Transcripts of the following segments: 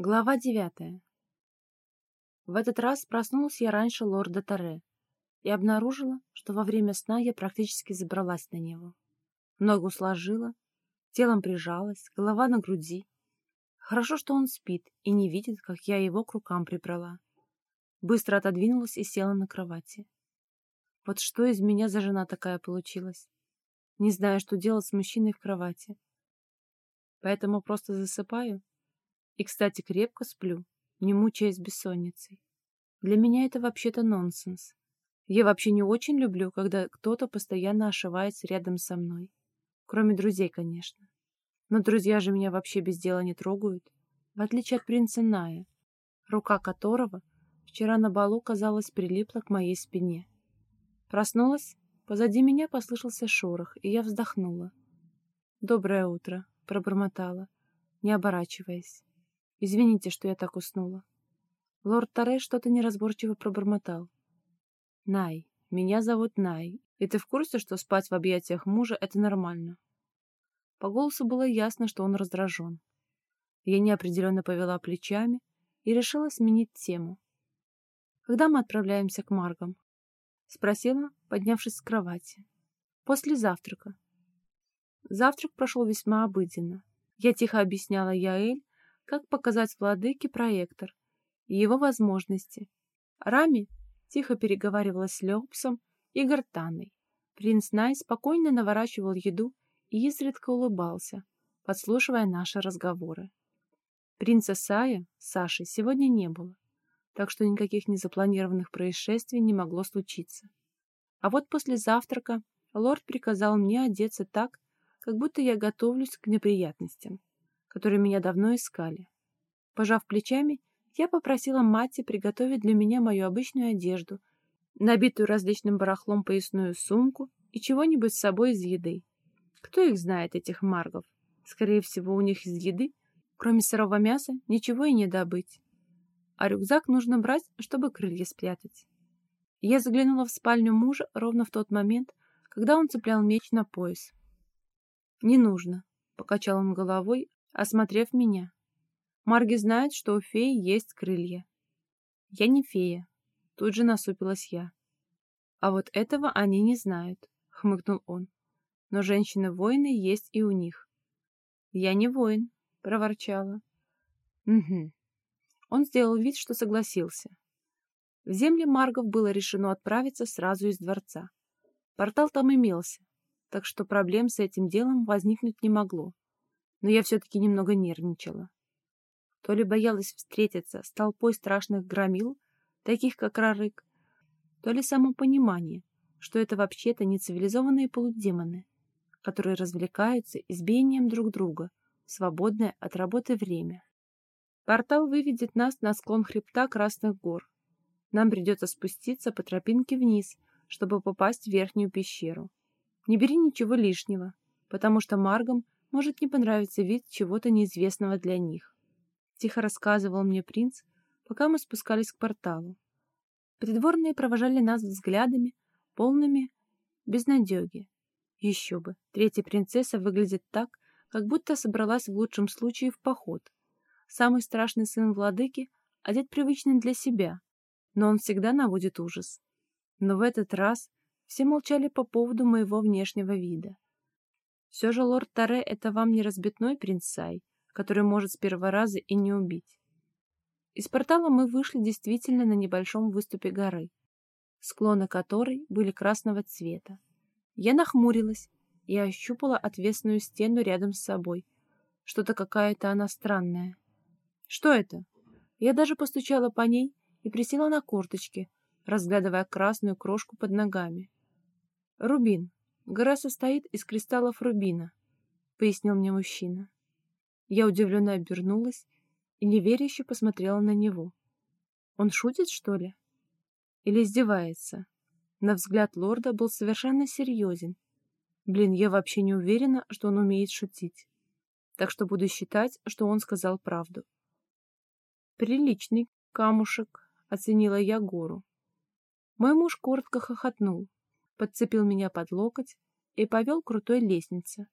Глава девятая. В этот раз проснулась я раньше лорда Таре и обнаружила, что во время сна я практически забралась на него. Ногу сложила, телом прижалась, голова на груди. Хорошо, что он спит и не видит, как я его к рукам прибрала. Быстро отодвинулась и села на кровати. Вот что из меня за жена такая получилась. Не знаю, что делать с мужчиной в кровати. Поэтому просто засыпаю и, кстати, крепко сплю, не мучаясь бессонницей. Для меня это вообще-то нонсенс. Я вообще не очень люблю, когда кто-то постоянно ошивается рядом со мной. Кроме друзей, конечно. Но друзья же меня вообще без дела не трогают. В отличие от принца Ная, рука которого вчера на балу, казалось, прилипла к моей спине. Проснулась, позади меня послышался шорох, и я вздохнула. «Доброе утро», — пробормотала, не оборачиваясь. Извините, что я так уснула. Лорд Таре что-то неразборчиво пробормотал. Най, меня зовут Най, и ты в курсе, что спать в объятиях мужа — это нормально? По голосу было ясно, что он раздражен. Я неопределенно повела плечами и решила сменить тему. «Когда мы отправляемся к Маргам?» — спросила, поднявшись с кровати. «После завтрака». Завтрак прошел весьма обыденно. Я тихо объясняла Яэль, как показать владыке проектор и его возможности. Рами тихо переговаривала с Леопсом и Гартаной. Принц Най спокойно наворачивал еду и изредка улыбался, подслушивая наши разговоры. Принца Сая, Саши, сегодня не было, так что никаких незапланированных происшествий не могло случиться. А вот после завтрака лорд приказал мне одеться так, как будто я готовлюсь к неприятностям которые меня давно искали. Пожав плечами, я попросила Матти приготовить для меня мою обычную одежду, набитую различным барахлом поясную сумку и чего-нибудь с собой из еды. Кто их знает, этих маргов? Скорее всего, у них из еды, кроме сырого мяса, ничего и не добыть. А рюкзак нужно брать, чтобы крылья спрятать. Я заглянула в спальню мужа ровно в тот момент, когда он цеплял меч на пояс. «Не нужно», — покачал он головой, осмотрев меня. Марги знает, что у феи есть крылья. Я не фея. Тут же насупилась я. А вот этого они не знают, хмыкнул он. Но женщины-воины есть и у них. Я не воин, проворчала. Угу. Он сделал вид, что согласился. В земли Маргов было решено отправиться сразу из дворца. Портал там имелся, так что проблем с этим делом возникнуть не могло но я все-таки немного нервничала. То ли боялась встретиться с толпой страшных громил, таких как Рарык, то ли само понимание, что это вообще-то не цивилизованные полудемоны, которые развлекаются избиением друг друга в свободное от работы время. Портал выведет нас на склон хребта Красных гор. Нам придется спуститься по тропинке вниз, чтобы попасть в верхнюю пещеру. Не бери ничего лишнего, потому что Маргам может не понравиться вид чего-то неизвестного для них. Тихо рассказывал мне принц, пока мы спускались к порталу. Придворные провожали нас взглядами, полными безнадеги. Еще бы, третья принцесса выглядит так, как будто собралась в лучшем случае в поход. Самый страшный сын владыки одет привычно для себя, но он всегда наводит ужас. Но в этот раз все молчали по поводу моего внешнего вида. Все же лорд Таре — это вам не разбитной принц Сай, который может с первого раза и не убить. Из портала мы вышли действительно на небольшом выступе горы, склоны которой были красного цвета. Я нахмурилась и ощупала отвесную стену рядом с собой. Что-то какая-то она странная. Что это? Я даже постучала по ней и присела на корточки, разглядывая красную крошку под ногами. Рубин, Гора состоит из кристаллов рубина, пояснил мне мужчина. Я удивленно обернулась и неверяще посмотрела на него. Он шутит, что ли? Или издевается? На взгляд лорда был совершенно серьезен. Блин, я вообще не уверена, что он умеет шутить. Так что буду считать, что он сказал правду. Приличный камушек, оценила я гору. Мой муж коротко хохотнул подцепил меня под локоть и повел крутой лестнице,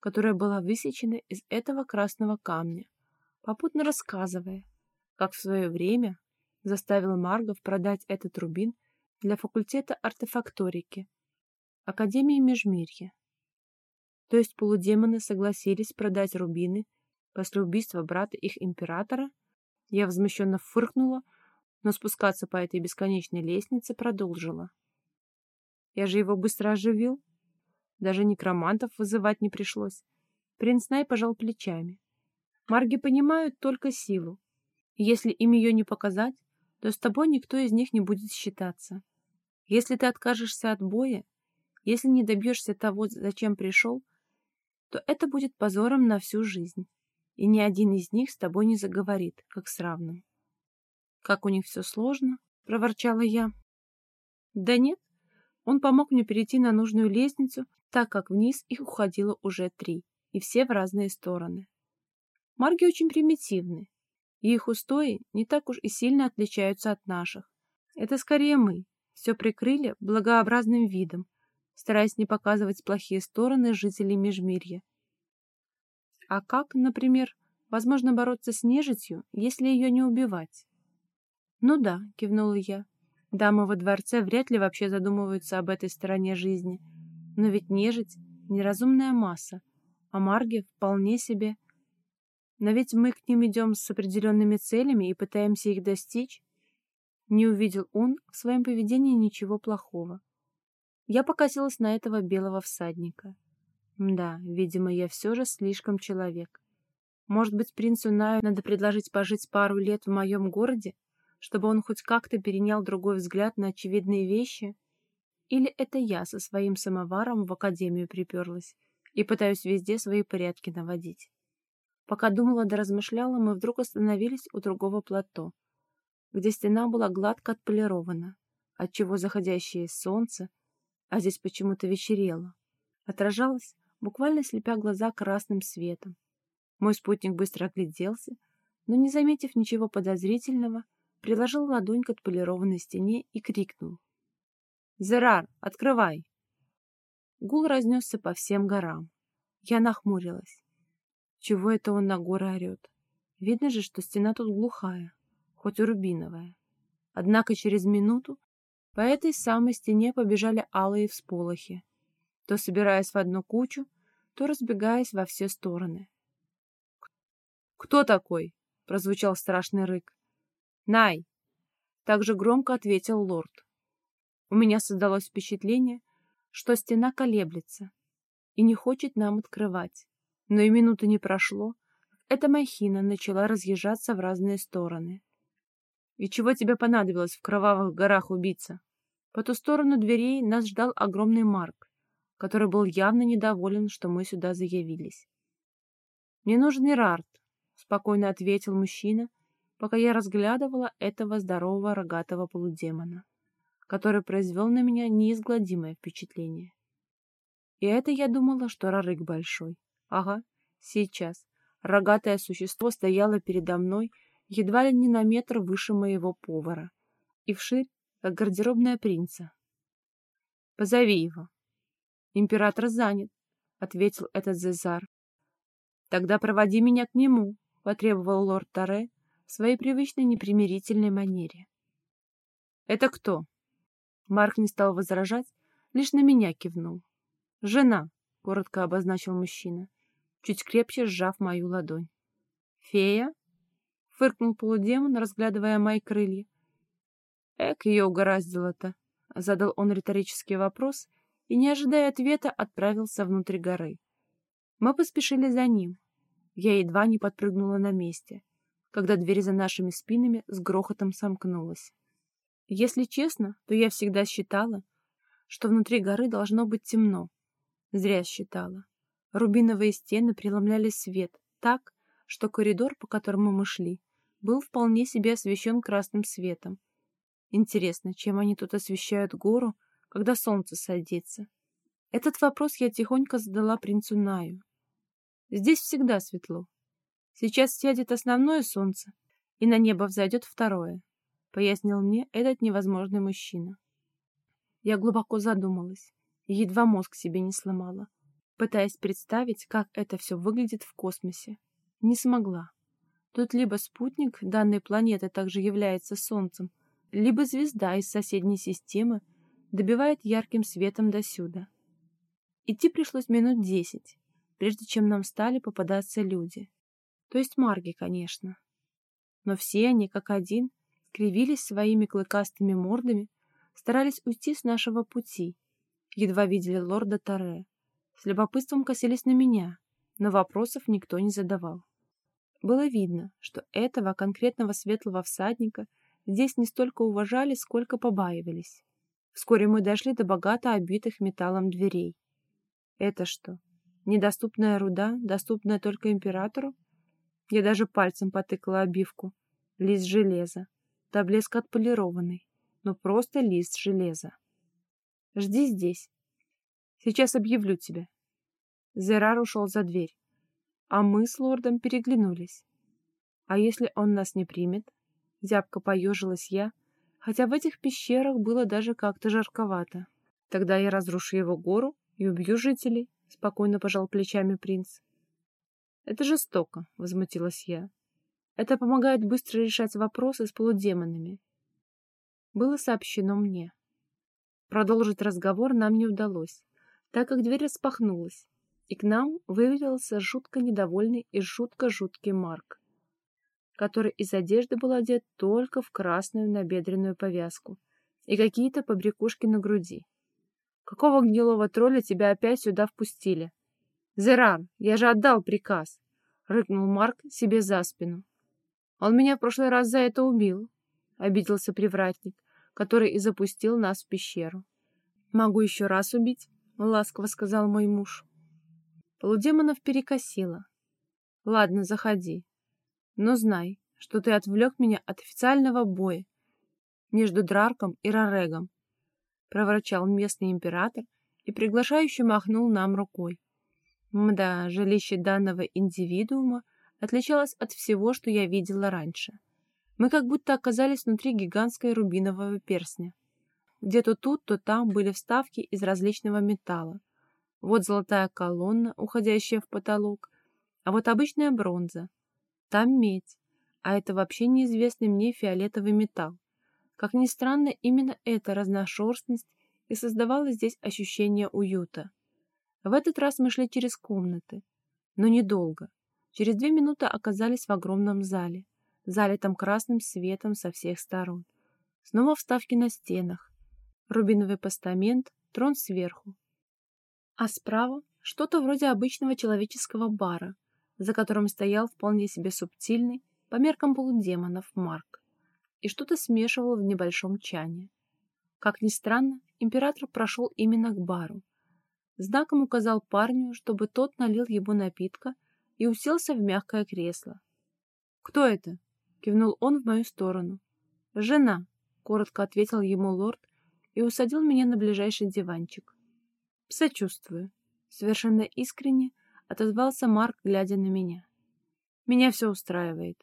которая была высечена из этого красного камня, попутно рассказывая, как в свое время заставил Маргов продать этот рубин для факультета артефакторики Академии Межмирья. То есть полудемоны согласились продать рубины после убийства брата их императора? Я возмущенно фыркнула, но спускаться по этой бесконечной лестнице продолжила. Я же его быстро оживил. Даже некромантов вызывать не пришлось. Принц Най пожал плечами. Марги понимают только силу. Если им ее не показать, то с тобой никто из них не будет считаться. Если ты откажешься от боя, если не добьешься того, зачем пришел, то это будет позором на всю жизнь, и ни один из них с тобой не заговорит, как с равным. «Как у них все сложно», — проворчала я. «Да нет, он помог мне перейти на нужную лестницу, так как вниз их уходило уже три, и все в разные стороны. Марги очень примитивны, и их устои не так уж и сильно отличаются от наших. Это скорее мы, все прикрыли благообразным видом, стараясь не показывать плохие стороны жителей Межмирья. А как, например, возможно бороться с нежитью, если ее не убивать? Ну да, кивнула я. Дамы во дворце вряд ли вообще задумываются об этой стороне жизни. Но ведь нежить — неразумная масса, а марги вполне себе. Но ведь мы к ним идем с определенными целями и пытаемся их достичь. Не увидел он в своем поведении ничего плохого. Я покосилась на этого белого всадника. Да, видимо, я все же слишком человек. Может быть, принцу Наю надо предложить пожить пару лет в моем городе, чтобы он хоть как-то перенял другой взгляд на очевидные вещи? Или это я со своим самоваром в академию приперлась и пытаюсь везде свои порядки наводить? Пока думала да размышляла, мы вдруг остановились у другого плато, где стена была гладко отполирована, отчего заходящее солнце, а здесь почему-то вечерело, отражалось, буквально слепя глаза красным светом. Мой спутник быстро огляделся, но, не заметив ничего подозрительного, приложил ладонь к отполированной стене и крикнул. «Зерар, открывай!» Гул разнесся по всем горам. Я нахмурилась. Чего это он на горы орет? Видно же, что стена тут глухая, хоть и рубиновая. Однако через минуту по этой самой стене побежали алые всполохи, то собираясь в одну кучу, то разбегаясь во все стороны. «Кто такой?» — прозвучал страшный рык. «Най!» — также громко ответил лорд. У меня создалось впечатление, что стена колеблется и не хочет нам открывать. Но и минуты не прошло, эта махина начала разъезжаться в разные стороны. «И чего тебе понадобилось в кровавых горах убиться?» По ту сторону дверей нас ждал огромный Марк, который был явно недоволен, что мы сюда заявились. «Мне нужен Ирарт», — спокойно ответил мужчина, пока я разглядывала этого здорового рогатого полудемона, который произвел на меня неизгладимое впечатление. И это я думала, что рарык большой. Ага, сейчас. Рогатое существо стояло передо мной едва ли не на метр выше моего повара и вширь, как гардеробная принца. «Позови его». «Император занят», — ответил этот Зезар. «Тогда проводи меня к нему», — потребовал лорд Таре в своей привычной непримирительной манере. «Это кто?» Марк не стал возражать, лишь на меня кивнул. «Жена», — коротко обозначил мужчина, чуть крепче сжав мою ладонь. «Фея?» — фыркнул полудемон, разглядывая мои крылья. «Эк, ее угораздило-то», — задал он риторический вопрос и, не ожидая ответа, отправился внутрь горы. Мы поспешили за ним. Я едва не подпрыгнула на месте когда дверь за нашими спинами с грохотом сомкнулась. Если честно, то я всегда считала, что внутри горы должно быть темно. Зря считала. Рубиновые стены преломляли свет так, что коридор, по которому мы шли, был вполне себе освещен красным светом. Интересно, чем они тут освещают гору, когда солнце садится? Этот вопрос я тихонько задала принцу Наю. Здесь всегда светло, Сейчас сядет основное солнце, и на небо взойдет второе, пояснил мне этот невозможный мужчина. Я глубоко задумалась, едва мозг себе не сломала, пытаясь представить, как это все выглядит в космосе. Не смогла. Тут либо спутник данной планеты также является Солнцем, либо звезда из соседней системы добивает ярким светом досюда. Идти пришлось минут десять, прежде чем нам стали попадаться люди. То есть марги, конечно. Но все они, как один, кривились своими клыкастыми мордами, старались уйти с нашего пути. Едва видели лорда Таре. С любопытством косились на меня, но вопросов никто не задавал. Было видно, что этого конкретного светлого всадника здесь не столько уважали, сколько побаивались. Вскоре мы дошли до богато обитых металлом дверей. Это что, недоступная руда, доступная только императору? Я даже пальцем потыкала обивку. Лист железа. Да блеск отполированный. Но просто лист железа. Жди здесь. Сейчас объявлю тебя. Зерар ушел за дверь. А мы с лордом переглянулись. А если он нас не примет? Зябко поежилась я, хотя в этих пещерах было даже как-то жарковато. Тогда я разрушу его гору и убью жителей, — спокойно пожал плечами принц. Это жестоко, — возмутилась я. Это помогает быстро решать вопросы с полудемонами. Было сообщено мне. Продолжить разговор нам не удалось, так как дверь распахнулась, и к нам вывалился жутко недовольный и жутко-жуткий Марк который из одежды был одет только в красную набедренную повязку и какие-то побрякушки на груди. «Какого гнилого тролля тебя опять сюда впустили?» «Зерар, я же отдал приказ!» — рыкнул Марк себе за спину. «Он меня в прошлый раз за это убил», — обиделся привратник, который и запустил нас в пещеру. «Могу еще раз убить», — ласково сказал мой муж. Полудемонов перекосило. «Ладно, заходи. Но знай, что ты отвлек меня от официального боя между Драрком и Рарегом, проворчал местный император и приглашающе махнул нам рукой. Мда, жилище данного индивидуума отличалось от всего, что я видела раньше. Мы как будто оказались внутри гигантской рубинового перстня. Где то тут, то там были вставки из различного металла. Вот золотая колонна, уходящая в потолок, а вот обычная бронза, там медь, а это вообще неизвестный мне фиолетовый металл. Как ни странно, именно эта разношерстность и создавала здесь ощущение уюта. В этот раз мы шли через комнаты, но недолго. Через две минуты оказались в огромном зале, залитом красным светом со всех сторон. Снова вставки на стенах, рубиновый постамент, трон сверху. А справа что-то вроде обычного человеческого бара — за которым стоял вполне себе субтильный, по меркам полудемонов, Марк, и что-то смешивал в небольшом чане. Как ни странно, император прошел именно к бару. Знаком указал парню, чтобы тот налил ему напитка и уселся в мягкое кресло. «Кто это?» — кивнул он в мою сторону. «Жена», — коротко ответил ему лорд и усадил меня на ближайший диванчик. «Сочувствую», — совершенно искренне отозвался Марк, глядя на меня. Меня все устраивает.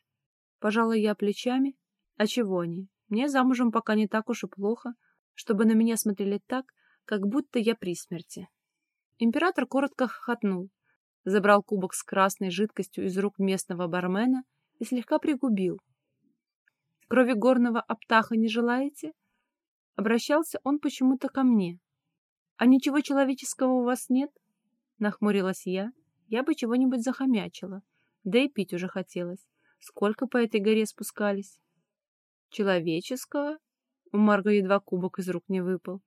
Пожалуй, я плечами. А чего они? Мне замужем пока не так уж и плохо, чтобы на меня смотрели так, как будто я при смерти. Император коротко хохотнул, забрал кубок с красной жидкостью из рук местного бармена и слегка пригубил. «Крови горного аптаха не желаете?» Обращался он почему-то ко мне. «А ничего человеческого у вас нет?» Нахмурилась я, я бы чего-нибудь захомячила. Да и пить уже хотелось. Сколько по этой горе спускались? Человеческого? У Марго едва кубок из рук не выпал.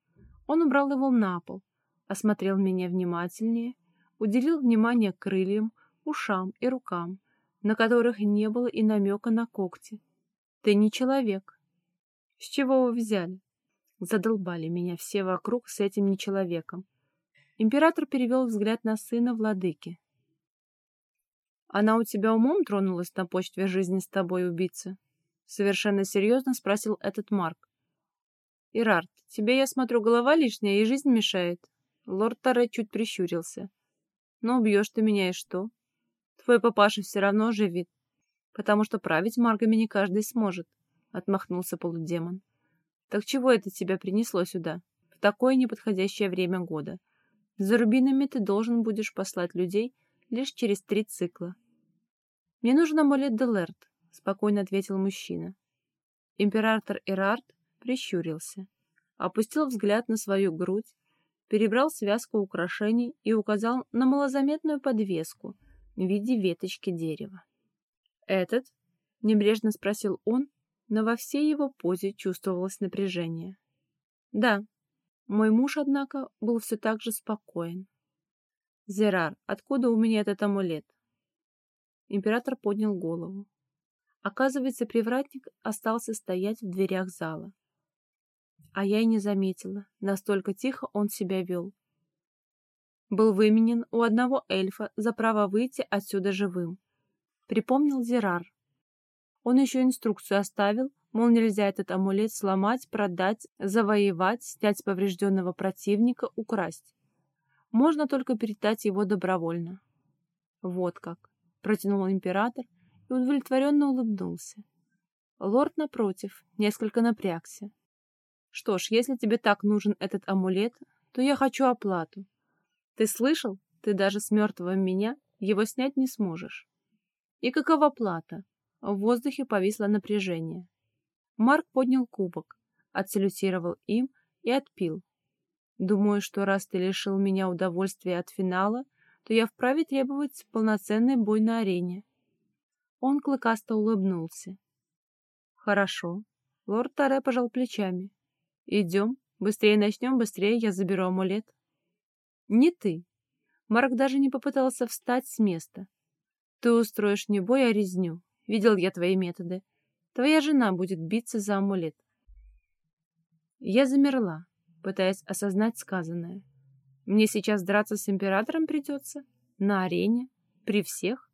Он убрал его на пол, осмотрел меня внимательнее, уделил внимание крыльям, ушам и рукам, на которых не было и намека на когти. Ты не человек. С чего вы взяли? Задолбали меня все вокруг с этим нечеловеком. Император перевел взгляд на сына владыки. Она у тебя умом тронулась на почве жизни с тобой, убийца? Совершенно серьезно спросил этот Марк. Ирард, тебе, я смотрю, голова лишняя и жизнь мешает. Лорд Таре чуть прищурился. Но убьешь ты меня и что? Твой папаша все равно живет, потому что править маргами не каждый сможет, отмахнулся полудемон. Так чего это тебя принесло сюда, в такое неподходящее время года? За рубинами ты должен будешь послать людей, лишь через три цикла. Мне нужен амулет Делерт, спокойно ответил мужчина. Император Эрард прищурился, опустил взгляд на свою грудь, перебрал связку украшений и указал на малозаметную подвеску в виде веточки дерева. «Этот?» — небрежно спросил он, но во всей его позе чувствовалось напряжение. «Да». Мой муж, однако, был все так же спокоен. «Зерар, откуда у меня этот амулет?» Император поднял голову. Оказывается, привратник остался стоять в дверях зала. А я и не заметила, настолько тихо он себя вел. Был выменен у одного эльфа за право выйти отсюда живым. Припомнил Зерар. Он еще инструкцию оставил, мол, нельзя этот амулет сломать, продать, завоевать, снять с поврежденного противника, украсть. Можно только передать его добровольно. Вот как, протянул император и удовлетворенно улыбнулся. Лорд, напротив, несколько напрягся. Что ж, если тебе так нужен этот амулет, то я хочу оплату. Ты слышал? Ты даже с мертвого меня его снять не сможешь. И какова плата? В воздухе повисло напряжение. Марк поднял кубок, отсалютировал им и отпил. Думаю, что раз ты лишил меня удовольствия от финала, то я вправе требовать полноценный бой на арене. Он клыкасто улыбнулся. Хорошо. Лорд Таре пожал плечами. Идем. Быстрее начнем, быстрее я заберу амулет. Не ты. Марк даже не попытался встать с места. Ты устроишь не бой, а резню. Видел я твои методы. Твоя жена будет биться за амулет. Я замерла, пытаясь осознать сказанное. Мне сейчас драться с императором придется? На арене? При всех?